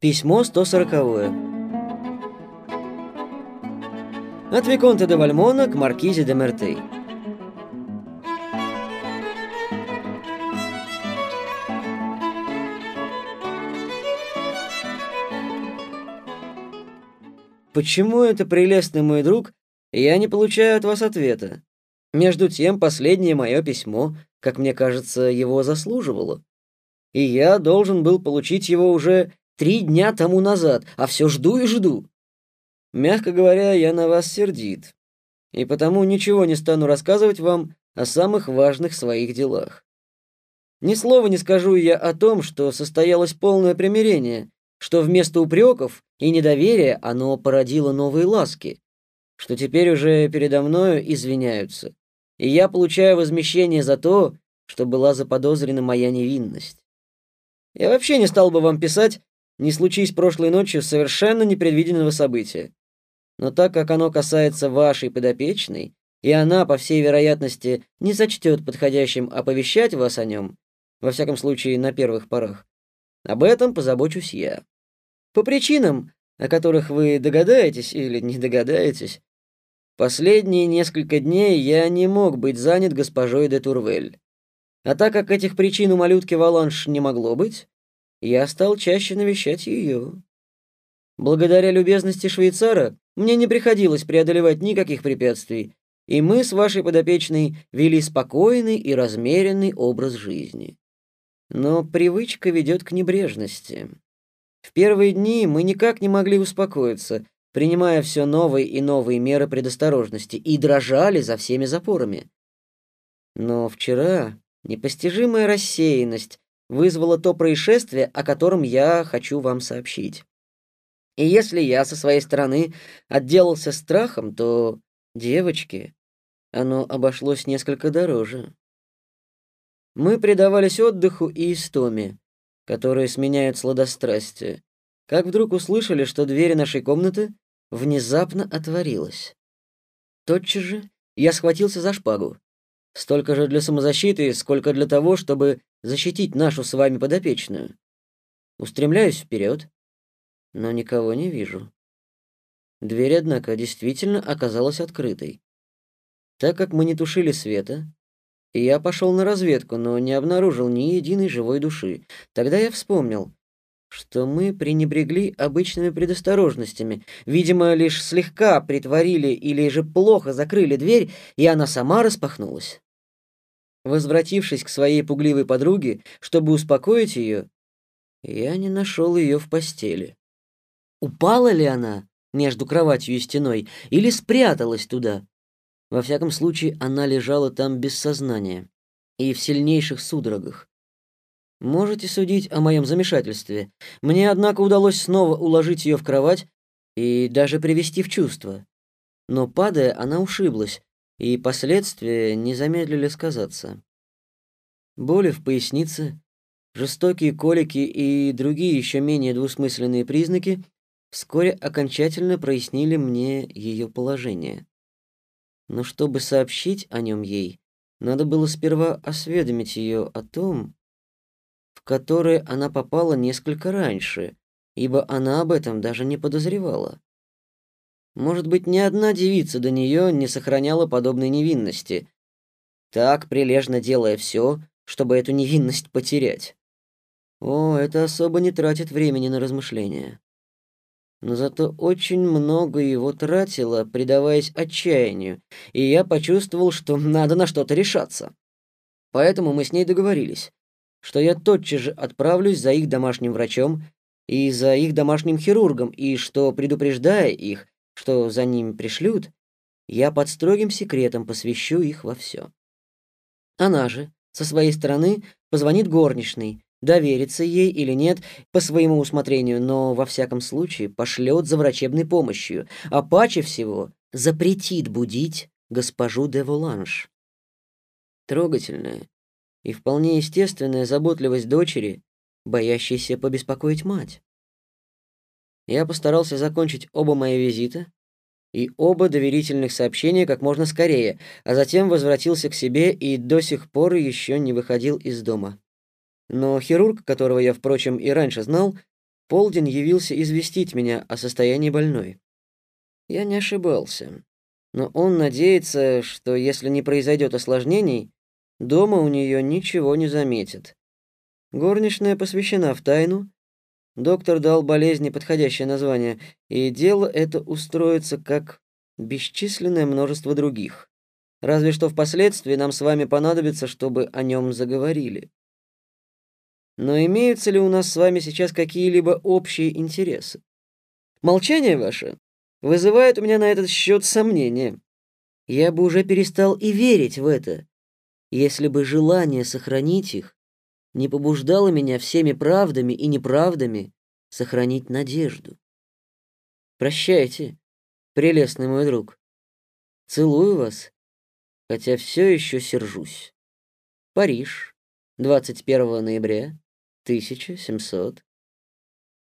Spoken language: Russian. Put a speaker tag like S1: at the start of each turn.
S1: Письмо 140. От Виконта де Вальмона к Маркизе де Мертей. Почему это, прелестный мой друг, я не получаю от вас ответа? Между тем, последнее мое письмо, как мне кажется, его заслуживало. И я должен был получить его уже Три дня тому назад, а все жду и жду. Мягко говоря, я на вас сердит, и потому ничего не стану рассказывать вам о самых важных своих делах. Ни слова не скажу я о том, что состоялось полное примирение, что вместо упреков и недоверия оно породило новые ласки, что теперь уже передо мною извиняются, и я получаю возмещение за то, что была заподозрена моя невинность. Я вообще не стал бы вам писать, не случись прошлой ночью совершенно непредвиденного события. Но так как оно касается вашей подопечной, и она, по всей вероятности, не сочтет подходящим оповещать вас о нем, во всяком случае на первых порах, об этом позабочусь я. По причинам, о которых вы догадаетесь или не догадаетесь, последние несколько дней я не мог быть занят госпожой де Турвель. А так как этих причин у малютки Валанш не могло быть, я стал чаще навещать ее. Благодаря любезности швейцара мне не приходилось преодолевать никаких препятствий, и мы с вашей подопечной вели спокойный и размеренный образ жизни. Но привычка ведет к небрежности. В первые дни мы никак не могли успокоиться, принимая все новые и новые меры предосторожности, и дрожали за всеми запорами. Но вчера непостижимая рассеянность вызвало то происшествие, о котором я хочу вам сообщить. И если я со своей стороны отделался страхом, то, девочки, оно обошлось несколько дороже. Мы предавались отдыху и истоме, которые сменяют сладострастие, как вдруг услышали, что дверь нашей комнаты внезапно отворилась. Тотчас же я схватился за шпагу. Столько же для самозащиты, сколько для того, чтобы защитить нашу с вами подопечную. Устремляюсь вперед, но никого не вижу. Дверь, однако, действительно оказалась открытой. Так как мы не тушили света, я пошел на разведку, но не обнаружил ни единой живой души. Тогда я вспомнил, что мы пренебрегли обычными предосторожностями. Видимо, лишь слегка притворили или же плохо закрыли дверь, и она сама распахнулась. Возвратившись к своей пугливой подруге, чтобы успокоить ее, я не нашел ее в постели. Упала ли она между кроватью и стеной или спряталась туда? Во всяком случае, она лежала там без сознания и в сильнейших судорогах. Можете судить о моем замешательстве. Мне, однако, удалось снова уложить ее в кровать и даже привести в чувство. Но, падая, она ушиблась, и последствия не замедлили сказаться. Боли в пояснице, жестокие колики и другие еще менее двусмысленные признаки вскоре окончательно прояснили мне ее положение. Но чтобы сообщить о нем ей, надо было сперва осведомить ее о том, в которое она попала несколько раньше, ибо она об этом даже не подозревала. Может быть, ни одна девица до нее не сохраняла подобной невинности, так прилежно делая все, чтобы эту невинность потерять. О, это особо не тратит времени на размышления. Но зато очень много его тратило, предаваясь отчаянию, и я почувствовал, что надо на что-то решаться. Поэтому мы с ней договорились, что я тотчас же отправлюсь за их домашним врачом и за их домашним хирургом, и что, предупреждая их, что за ними пришлют, я под строгим секретом посвящу их во все. Она же, со своей стороны, позвонит горничной, доверится ей или нет по своему усмотрению, но во всяком случае пошлет за врачебной помощью, а паче всего запретит будить госпожу де Воланж. Трогательная и вполне естественная заботливость дочери, боящейся побеспокоить мать. Я постарался закончить оба мои визита и оба доверительных сообщения как можно скорее, а затем возвратился к себе и до сих пор еще не выходил из дома. Но хирург, которого я, впрочем, и раньше знал, полдень явился известить меня о состоянии больной. Я не ошибался, но он надеется, что если не произойдет осложнений, дома у нее ничего не заметят. Горничная посвящена в тайну, доктор дал болезни подходящее название, и дело это устроится как бесчисленное множество других. Разве что впоследствии нам с вами понадобится, чтобы о нем заговорили. Но имеются ли у нас с вами сейчас какие-либо общие интересы? Молчание ваше вызывает у меня на этот счет сомнения. Я бы уже перестал и верить в это, если бы желание сохранить их не побуждало меня всеми правдами и неправдами сохранить надежду. Прощайте, прелестный мой друг. Целую вас, хотя все еще сержусь. Париж, 21 ноября 1700